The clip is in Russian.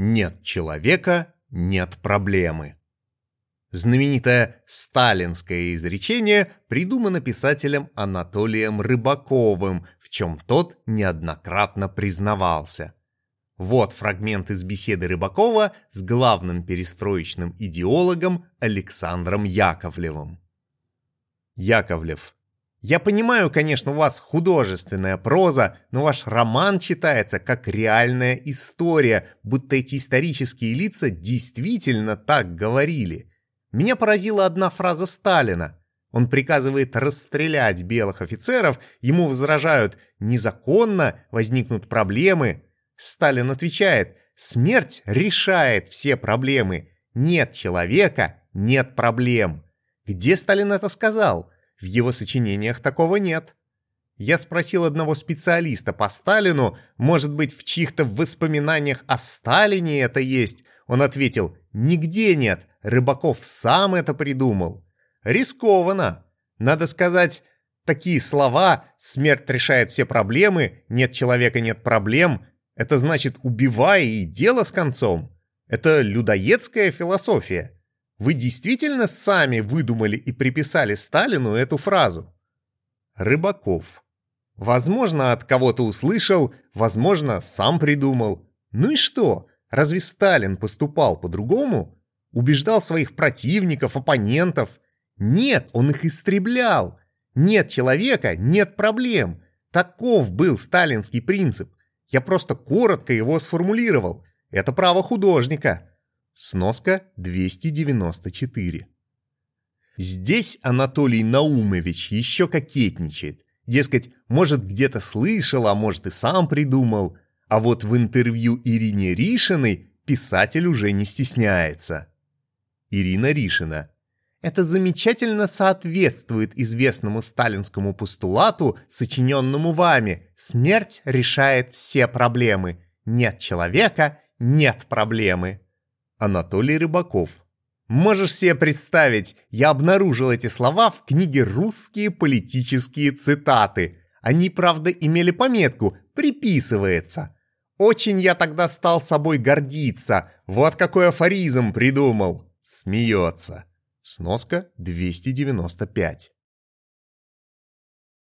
Нет человека – нет проблемы. Знаменитое сталинское изречение придумано писателем Анатолием Рыбаковым, в чем тот неоднократно признавался. Вот фрагмент из беседы Рыбакова с главным перестроечным идеологом Александром Яковлевым. Яковлев. Я понимаю, конечно, у вас художественная проза, но ваш роман читается как реальная история, будто эти исторические лица действительно так говорили. Меня поразила одна фраза Сталина. Он приказывает расстрелять белых офицеров, ему возражают «незаконно, возникнут проблемы». Сталин отвечает «смерть решает все проблемы, нет человека, нет проблем». Где Сталин это сказал? В его сочинениях такого нет. Я спросил одного специалиста по Сталину, может быть, в чьих-то воспоминаниях о Сталине это есть. Он ответил, нигде нет, Рыбаков сам это придумал. Рискованно. Надо сказать, такие слова «смерть решает все проблемы», «нет человека, нет проблем» — это значит «убивай и дело с концом». Это людоедская философия. Вы действительно сами выдумали и приписали Сталину эту фразу? Рыбаков. Возможно, от кого-то услышал, возможно, сам придумал. Ну и что? Разве Сталин поступал по-другому? Убеждал своих противников, оппонентов? Нет, он их истреблял. Нет человека, нет проблем. Таков был сталинский принцип. Я просто коротко его сформулировал. Это право художника. Сноска 294. Здесь Анатолий Наумович еще кокетничает. Дескать, может где-то слышал, а может и сам придумал. А вот в интервью Ирине Ришиной писатель уже не стесняется. Ирина Ришина. Это замечательно соответствует известному сталинскому постулату, сочиненному вами. Смерть решает все проблемы. Нет человека – нет проблемы. Анатолий Рыбаков. Можешь себе представить, я обнаружил эти слова в книге «Русские политические цитаты». Они, правда, имели пометку «приписывается». Очень я тогда стал собой гордиться. Вот какой афоризм придумал. Смеется. Сноска 295.